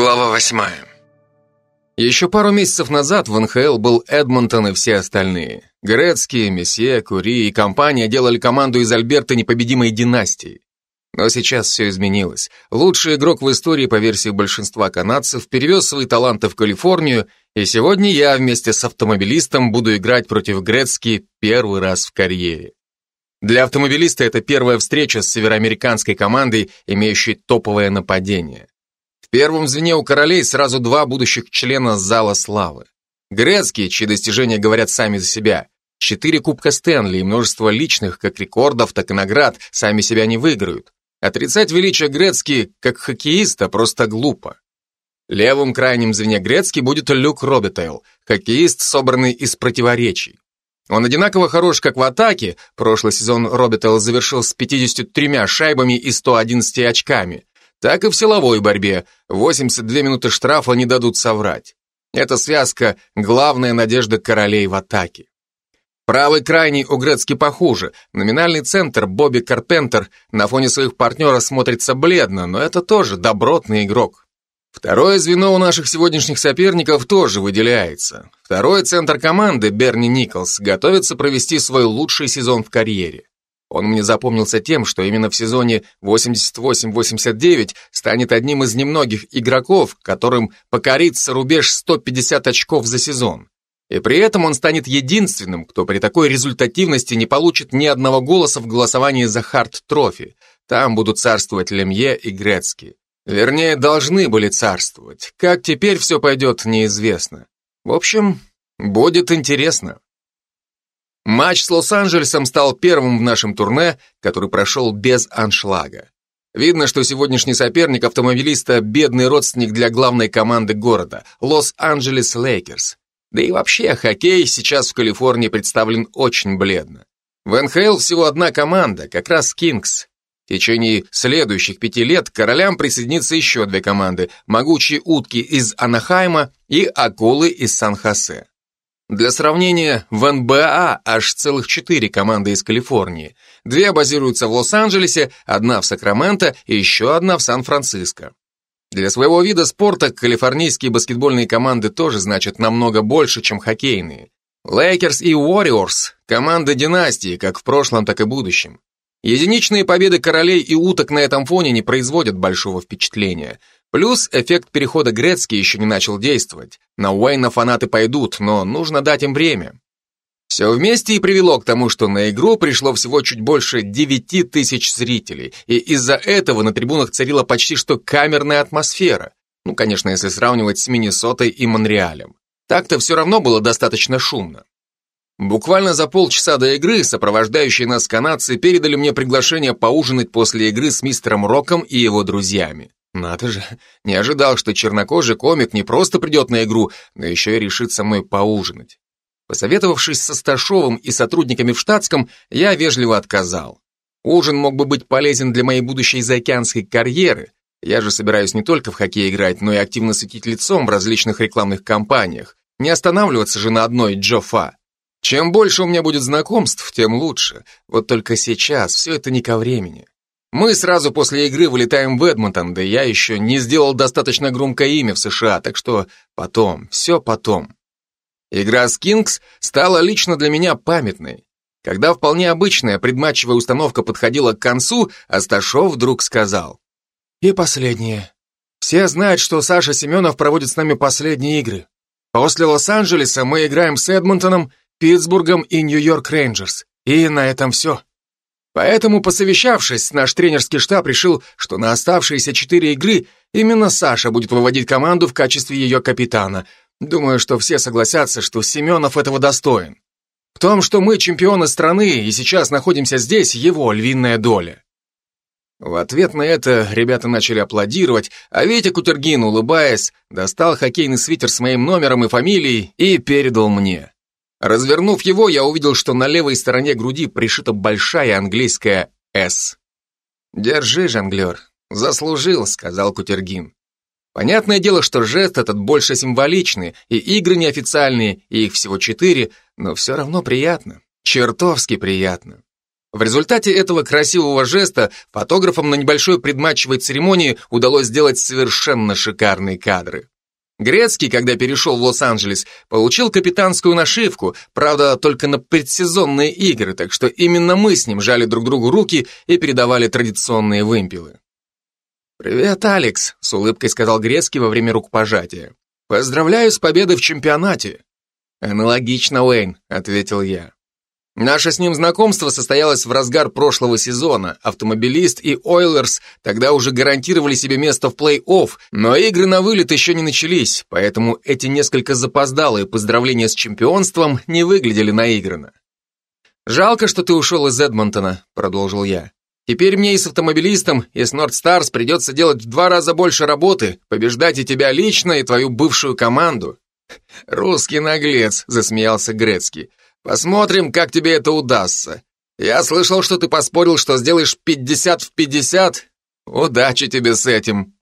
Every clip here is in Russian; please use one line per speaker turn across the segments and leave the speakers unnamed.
Глава восьмая.
Еще пару месяцев назад в НХЛ был Эдмонтон и все остальные. Грецкий, Месье, Кури и компания делали команду из Альберта непобедимой династии. Но сейчас все изменилось. Лучший игрок в истории, по версии большинства канадцев, перевез свои таланты в Калифорнию, и сегодня я вместе с автомобилистом буду играть против Грецки первый раз в карьере. Для автомобилиста это первая встреча с североамериканской командой, имеющей топовое нападение. В первом звене у королей сразу два будущих члена Зала Славы. Грецкие, чьи достижения говорят сами за себя. Четыре кубка Стэнли и множество личных, как рекордов, так и наград, сами себя не выиграют. Отрицать величие Грецки как хоккеиста просто глупо. Левым крайним звене Грецки будет Люк Робитейл, хоккеист, собранный из противоречий. Он одинаково хорош как в атаке, прошлый сезон Робитейл завершил с 53 шайбами и 111 очками, так и в силовой борьбе. 82 минуты штрафа не дадут соврать. Эта связка – главная надежда королей в атаке. Правый крайний у Грецки похуже. Номинальный центр Бобби Карпентер на фоне своих партнеров смотрится бледно, но это тоже добротный игрок. Второе звено у наших сегодняшних соперников тоже выделяется. Второй центр команды, Берни Николс, готовится провести свой лучший сезон в карьере. Он мне запомнился тем, что именно в сезоне 88-89 станет одним из немногих игроков, которым покорится рубеж 150 очков за сезон. И при этом он станет единственным, кто при такой результативности не получит ни одного голоса в голосовании за Харт-трофи. Там будут царствовать Лемье и Грецки. Вернее, должны были царствовать. Как теперь все пойдет, неизвестно. В общем, будет интересно. Матч с Лос-Анджелесом стал первым в нашем турне, который прошел без аншлага. Видно, что сегодняшний соперник автомобилиста – бедный родственник для главной команды города – Лос-Анджелес Лейкерс. Да и вообще, хоккей сейчас в Калифорнии представлен очень бледно. В НХЛ всего одна команда, как раз Кингс. В течение следующих пяти лет к королям присоединится еще две команды – могучие утки из Анахайма и акулы из Сан-Хосе. Для сравнения, в НБА аж целых четыре команды из Калифорнии. Две базируются в Лос-Анджелесе, одна в Сакраменто и еще одна в Сан-Франциско. Для своего вида спорта калифорнийские баскетбольные команды тоже значат намного больше, чем хоккейные. Лейкерс и Уорриорс – команды династии, как в прошлом, так и будущем. Единичные победы королей и уток на этом фоне не производят большого впечатления – Плюс эффект перехода Грецки еще не начал действовать. На Уэйна фанаты пойдут, но нужно дать им время. Все вместе и привело к тому, что на игру пришло всего чуть больше 9 тысяч зрителей, и из-за этого на трибунах царила почти что камерная атмосфера. Ну, конечно, если сравнивать с Миннесотой и Монреалем. Так-то все равно было достаточно шумно. Буквально за полчаса до игры сопровождающие нас канадцы передали мне приглашение поужинать после игры с мистером Роком и его друзьями. Надо же, не ожидал, что чернокожий комик не просто придет на игру, но еще и решит со мной поужинать. Посоветовавшись со Сташовым и сотрудниками в штатском, я вежливо отказал. Ужин мог бы быть полезен для моей будущей заокеанской карьеры. Я же собираюсь не только в хоккей играть, но и активно светить лицом в различных рекламных кампаниях. Не останавливаться же на одной Джофа. Чем больше у меня будет знакомств, тем лучше. Вот только сейчас все это не ко времени. Мы сразу после игры вылетаем в Эдмонтон, да я еще не сделал достаточно громкое имя в США, так что потом, все потом. Игра с Кингс стала лично для меня памятной. Когда вполне обычная предматчевая установка подходила к концу, Асташов вдруг сказал. И последнее. Все знают, что Саша Семенов проводит с нами последние игры. После Лос-Анджелеса мы играем с Эдмонтоном, Питтсбургом и Нью-Йорк Рейнджерс. И на этом все. Поэтому, посовещавшись, наш тренерский штаб решил, что на оставшиеся четыре игры именно Саша будет выводить команду в качестве ее капитана. Думаю, что все согласятся, что Семенов этого достоин. В том, что мы чемпионы страны и сейчас находимся здесь, его львиная доля. В ответ на это ребята начали аплодировать, а Витя Кутергин, улыбаясь, достал хоккейный свитер с моим номером и фамилией и передал мне. Развернув его, я увидел, что на левой стороне груди пришита большая английская «С». «Держи, жонглер, заслужил», — сказал Кутергин. Понятное дело, что жест этот больше символичный, и игры неофициальные, и их всего четыре, но все равно приятно, чертовски приятно. В результате этого красивого жеста фотографам на небольшой предматчевой церемонии удалось сделать совершенно шикарные кадры. Грецкий, когда перешел в Лос-Анджелес, получил капитанскую нашивку, правда, только на предсезонные игры, так что именно мы с ним жали друг другу руки и передавали традиционные вымпелы. «Привет, Алекс», — с улыбкой сказал Грецкий во время рукопожатия. «Поздравляю с победой в чемпионате». «Аналогично, Уэйн», — ответил я. Наше с ним знакомство состоялось в разгар прошлого сезона. Автомобилист и Ойлерс тогда уже гарантировали себе место в плей-офф, но игры на вылет еще не начались, поэтому эти несколько запоздалые поздравления с чемпионством не выглядели наигранно. «Жалко, что ты ушел из Эдмонтона», — продолжил я. «Теперь мне и с автомобилистом, и с Норд Старс придется делать в два раза больше работы, побеждать и тебя лично, и твою бывшую команду». «Русский наглец», — засмеялся Грецкий. Посмотрим, как тебе это удастся. Я слышал, что ты поспорил, что сделаешь 50 в 50. Удачи тебе с этим.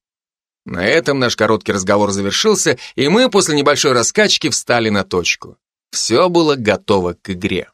На этом наш короткий разговор завершился, и мы после небольшой раскачки встали на точку. Все было готово к игре.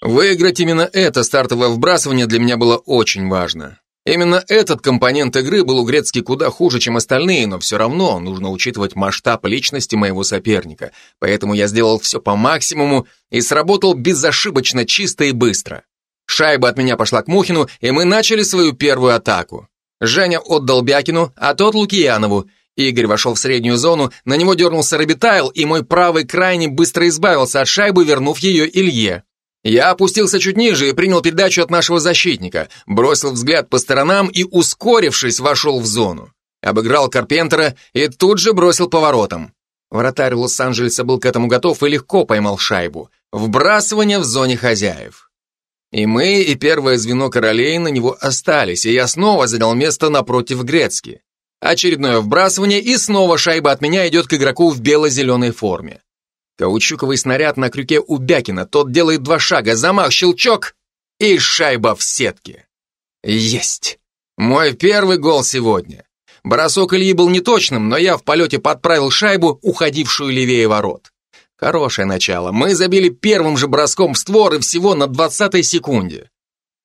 Выиграть именно это стартовое вбрасывание для меня было очень важно. Именно этот компонент игры был у Грецки куда хуже, чем остальные, но все равно нужно учитывать масштаб личности моего соперника. Поэтому я сделал все по максимуму и сработал безошибочно чисто и быстро. Шайба от меня пошла к Мухину, и мы начали свою первую атаку. Женя отдал Бякину, а тот Лукьянову. Игорь вошел в среднюю зону, на него дернулся Робитайл, и мой правый крайне быстро избавился от шайбы, вернув ее Илье. Я опустился чуть ниже и принял передачу от нашего защитника, бросил взгляд по сторонам и, ускорившись, вошел в зону. Обыграл Карпентера и тут же бросил поворотом. Вратарь Лос-Анджелеса был к этому готов и легко поймал шайбу. Вбрасывание в зоне хозяев. И мы, и первое звено королей на него остались, и я снова занял место напротив Грецки. Очередное вбрасывание, и снова шайба от меня идет к игроку в бело-зеленой форме. Каучуковый снаряд на крюке у Бякина, тот делает два шага, замах, щелчок и шайба в сетке. Есть! Мой первый гол сегодня. Бросок Ильи был неточным, но я в полете подправил шайбу, уходившую левее ворот. Хорошее начало. Мы забили первым же броском в створ и всего на 20-й секунде.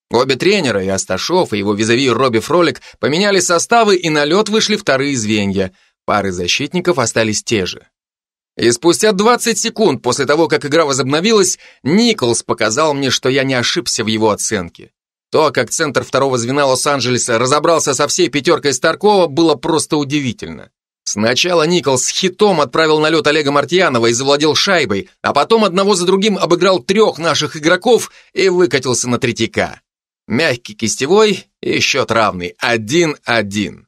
Обе тренера, и Асташов, и его визави Робби Фролик, поменяли составы, и на лед вышли вторые звенья. Пары защитников остались те же. И спустя 20 секунд после того, как игра возобновилась, Николс показал мне, что я не ошибся в его оценке. То, как центр второго звена Лос-Анджелеса разобрался со всей пятеркой Старкова, было просто удивительно. Сначала Николс хитом отправил на лед Олега Мартьянова и завладел шайбой, а потом одного за другим обыграл трех наших игроков и выкатился на третьяка. Мягкий кистевой и счет равный, один-один.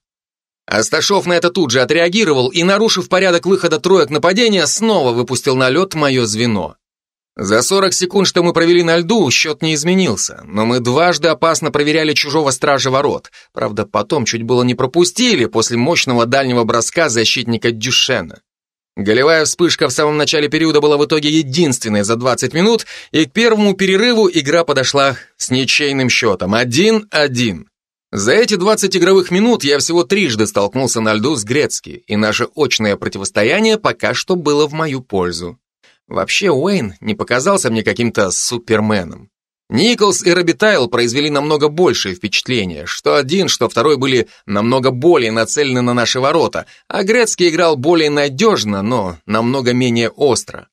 Асташов на это тут же отреагировал и, нарушив порядок выхода троек нападения, снова выпустил на лед мое звено. За 40 секунд, что мы провели на льду, счет не изменился, но мы дважды опасно проверяли чужого стража ворот. Правда, потом чуть было не пропустили после мощного дальнего броска защитника Дюшена. Голевая вспышка в самом начале периода была в итоге единственной за 20 минут, и к первому перерыву игра подошла с ничейным счетом 1-1. За эти 20 игровых минут я всего трижды столкнулся на льду с Грецки, и наше очное противостояние пока что было в мою пользу. Вообще Уэйн не показался мне каким-то суперменом. Николс и Робитайл произвели намного большее впечатление. Что один, что второй были намного более нацелены на наши ворота, а Грецкий играл более надежно, но намного менее остро.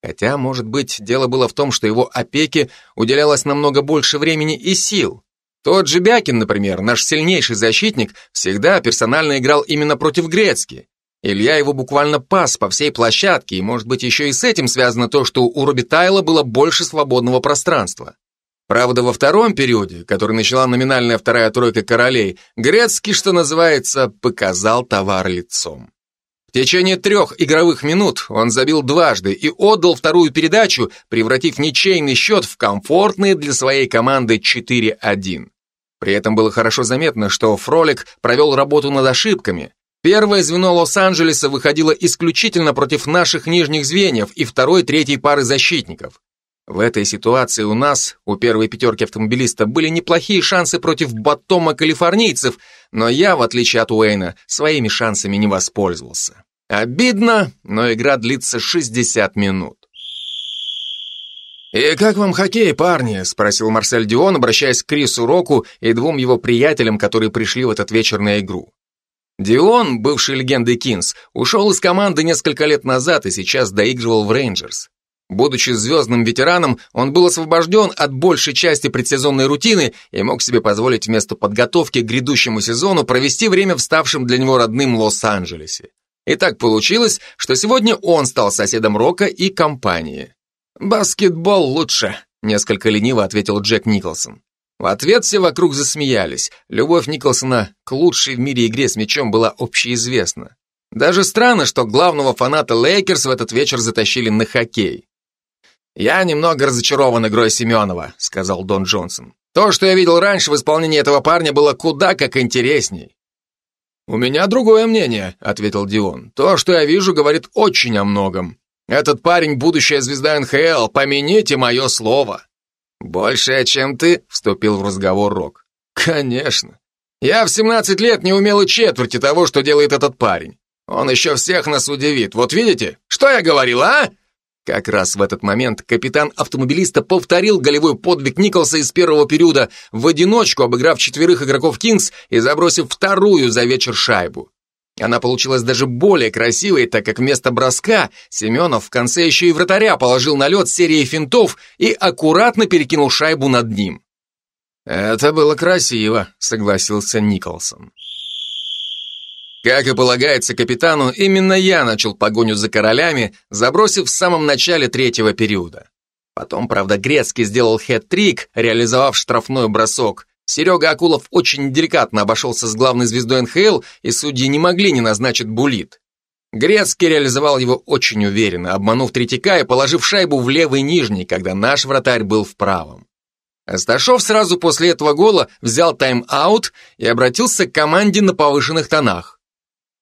Хотя, может быть, дело было в том, что его опеке уделялось намного больше времени и сил. Тот же Бякин, например, наш сильнейший защитник, всегда персонально играл именно против Грецки. Илья его буквально пас по всей площадке, и, может быть, еще и с этим связано то, что у Робитайла было больше свободного пространства. Правда, во втором периоде, который начала номинальная вторая тройка королей, Грецкий, что называется, показал товар лицом. В течение трех игровых минут он забил дважды и отдал вторую передачу, превратив ничейный счет в комфортный для своей команды 4-1. При этом было хорошо заметно, что Фролик провел работу над ошибками. Первое звено Лос-Анджелеса выходило исключительно против наших нижних звеньев и второй, третьей пары защитников. В этой ситуации у нас, у первой пятерки автомобилиста, были неплохие шансы против Баттома калифорнийцев, но я, в отличие от Уэйна, своими шансами не воспользовался. Обидно, но игра длится 60 минут. «И как вам хоккей, парни?» – спросил Марсель Дион, обращаясь к Крису Року и двум его приятелям, которые пришли в этот вечер на игру. Дион, бывший легендой Кинс, ушел из команды несколько лет назад и сейчас доигрывал в Рейнджерс. Будучи звездным ветераном, он был освобожден от большей части предсезонной рутины и мог себе позволить вместо подготовки к грядущему сезону провести время в ставшем для него родным Лос-Анджелесе. И так получилось, что сегодня он стал соседом Рока и компании. «Баскетбол лучше», — несколько лениво ответил Джек Николсон. В ответ все вокруг засмеялись. Любовь Николсона к лучшей в мире игре с мячом была общеизвестна. Даже странно, что главного фаната Лейкерс в этот вечер затащили на хоккей. «Я немного разочарован игрой Семенова», — сказал Дон Джонсон. «То, что я видел раньше в исполнении этого парня, было куда как интересней». «У меня другое мнение», — ответил Дион. «То, что я вижу, говорит очень о многом. Этот парень будущая звезда НХЛ, помяните мое слово. Большая, чем ты, вступил в разговор Рок. Конечно. Я в 17 лет не умел и четверти того, что делает этот парень. Он еще всех нас удивит. Вот видите, что я говорил, а? Как раз в этот момент капитан автомобилиста повторил голевой подвиг Николса из первого периода в одиночку, обыграв четверых игроков Кингс и забросив вторую за вечер шайбу. Она получилась даже более красивой, так как вместо броска Семенов в конце еще и вратаря положил на лед серии финтов и аккуратно перекинул шайбу над ним. «Это было красиво», — согласился Николсон. Как и полагается капитану, именно я начал погоню за королями, забросив в самом начале третьего периода. Потом, правда, Грецкий сделал хет-трик, реализовав штрафной бросок, Серега Акулов очень деликатно обошелся с главной звездой НХЛ, и судьи не могли не назначить булит. Грецкий реализовал его очень уверенно, обманув Третьяка и положив шайбу в левый нижний, когда наш вратарь был в правом. Асташов сразу после этого гола взял тайм-аут и обратился к команде на повышенных тонах.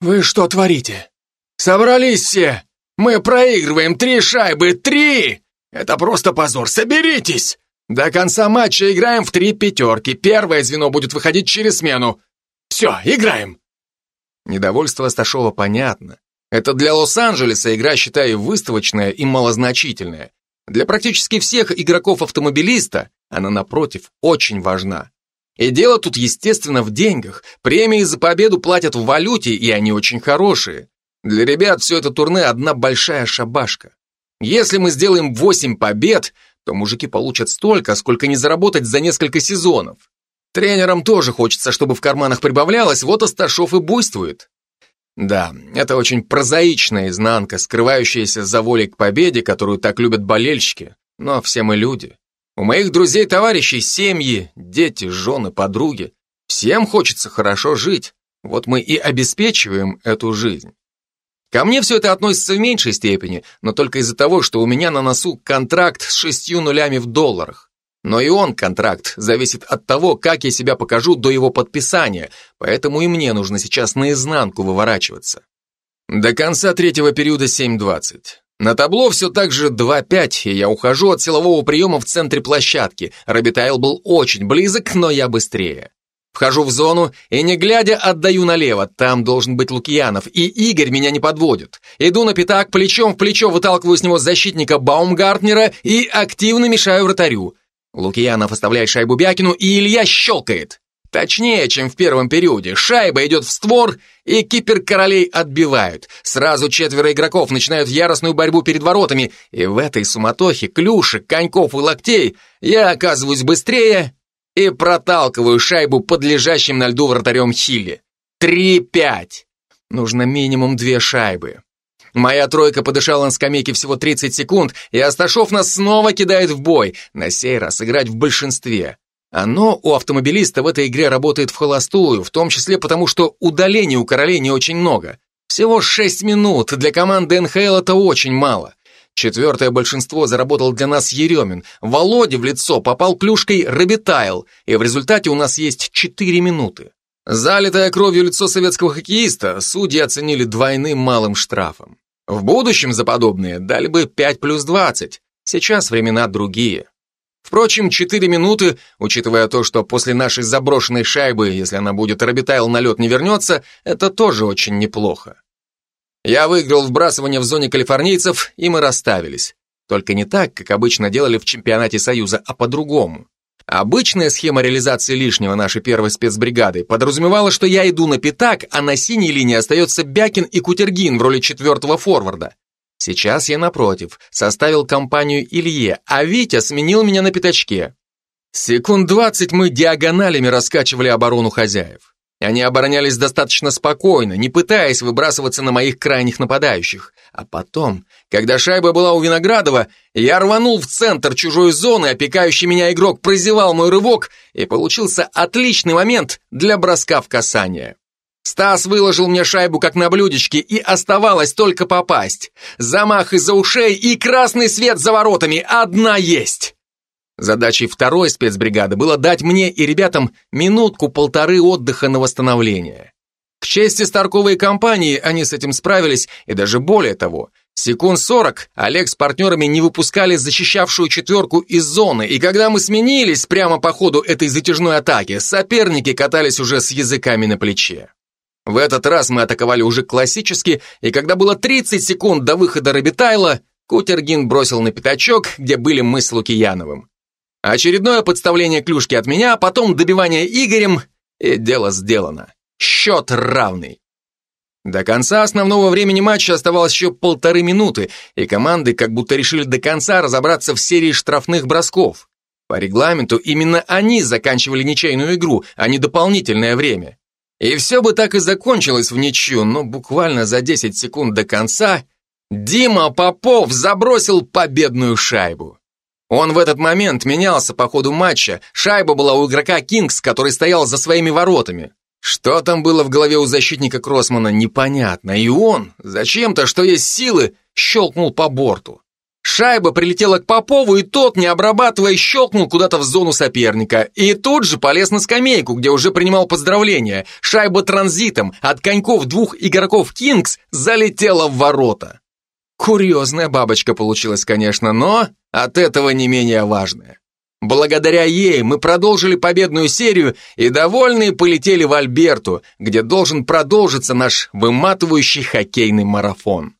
«Вы что творите? Собрались все! Мы проигрываем три шайбы! Три! Это просто позор! Соберитесь! До конца матча играем в три пятерки. Первое звено будет выходить через смену. Все, играем. Недовольство Сташова понятно. Это для Лос-Анджелеса игра, считаю, выставочная и малозначительная. Для практически всех игроков-автомобилиста она, напротив, очень важна. И дело тут, естественно, в деньгах. Премии за победу платят в валюте, и они очень хорошие. Для ребят все это турне одна большая шабашка. Если мы сделаем 8 побед, то мужики получат столько, сколько не заработать за несколько сезонов. Тренерам тоже хочется, чтобы в карманах прибавлялось, вот Асташов и буйствует. Да, это очень прозаичная изнанка, скрывающаяся за волей к победе, которую так любят болельщики, но все мы люди. У моих друзей-товарищей семьи, дети, жены, подруги. Всем хочется хорошо жить, вот мы и обеспечиваем эту жизнь. Ко мне все это относится в меньшей степени, но только из-за того, что у меня на носу контракт с шестью нулями в долларах. Но и он, контракт, зависит от того, как я себя покажу до его подписания, поэтому и мне нужно сейчас наизнанку выворачиваться. До конца третьего периода 7.20. На табло все так же 2.5, и я ухожу от силового приема в центре площадки. Робитайл был очень близок, но я быстрее. Вхожу в зону и, не глядя, отдаю налево. Там должен быть Лукьянов, и Игорь меня не подводит. Иду на пятак, плечом в плечо выталкиваю с него защитника Баумгартнера и активно мешаю вратарю. Лукьянов оставляет шайбу Бякину, и Илья щелкает. Точнее, чем в первом периоде. Шайба идет в створ, и кипер королей отбивают. Сразу четверо игроков начинают яростную борьбу перед воротами, и в этой суматохе клюшек, коньков и локтей я оказываюсь быстрее и проталкиваю шайбу под лежащим на льду вратарем Хилли. Три-пять. Нужно минимум две шайбы. Моя тройка подышала на скамейке всего 30 секунд, и Асташов нас снова кидает в бой, на сей раз играть в большинстве. Оно у автомобилиста в этой игре работает в холостую, в том числе потому, что удалений у королей не очень много. Всего 6 минут, для команды НХЛ это очень мало. Четвертое большинство заработал для нас Еремин. Володе в лицо попал клюшкой Робитайл, и в результате у нас есть 4 минуты. Залитое кровью лицо советского хоккеиста судьи оценили двойным малым штрафом. В будущем за подобные дали бы 5 плюс 20. Сейчас времена другие. Впрочем, 4 минуты, учитывая то, что после нашей заброшенной шайбы, если она будет, Робитайл на лед не вернется, это тоже очень неплохо. Я выиграл вбрасывание в зоне калифорнийцев, и мы расставились. Только не так, как обычно делали в чемпионате Союза, а по-другому. Обычная схема реализации лишнего нашей первой спецбригады подразумевала, что я иду на пятак, а на синей линии остается Бякин и Кутергин в роли четвертого форварда. Сейчас я, напротив, составил компанию Илье, а Витя сменил меня на пятачке. Секунд двадцать мы диагоналями раскачивали оборону хозяев. Они оборонялись достаточно спокойно, не пытаясь выбрасываться на моих крайних нападающих. А потом, когда шайба была у Виноградова, я рванул в центр чужой зоны, опекающий меня игрок прозевал мой рывок, и получился отличный момент для броска в касание. Стас выложил мне шайбу как на блюдечке, и оставалось только попасть. Замах из-за ушей и красный свет за воротами. Одна есть. Задачей второй спецбригады было дать мне и ребятам минутку-полторы отдыха на восстановление. К чести Старковой компании они с этим справились, и даже более того, секунд 40 Олег с партнерами не выпускали защищавшую четверку из зоны, и когда мы сменились прямо по ходу этой затяжной атаки, соперники катались уже с языками на плече. В этот раз мы атаковали уже классически, и когда было 30 секунд до выхода Робитайла, Кутергин бросил на пятачок, где были мы с Лукияновым. Очередное подставление клюшки от меня, а потом добивание Игорем, и дело сделано. Счет равный. До конца основного времени матча оставалось еще полторы минуты, и команды как будто решили до конца разобраться в серии штрафных бросков. По регламенту именно они заканчивали ничейную игру, а не дополнительное время. И все бы так и закончилось в ничью, но буквально за 10 секунд до конца Дима Попов забросил победную шайбу. Он в этот момент менялся по ходу матча. Шайба была у игрока Кингс, который стоял за своими воротами. Что там было в голове у защитника Кроссмана, непонятно. И он, зачем-то, что есть силы, щелкнул по борту. Шайба прилетела к Попову, и тот, не обрабатывая, щелкнул куда-то в зону соперника. И тут же полез на скамейку, где уже принимал поздравления. Шайба транзитом от коньков двух игроков Кингс залетела в ворота. Курьезная бабочка получилась, конечно, но от этого не менее важная. Благодаря ей мы продолжили победную серию и довольные полетели в Альберту, где должен продолжиться наш выматывающий хоккейный марафон.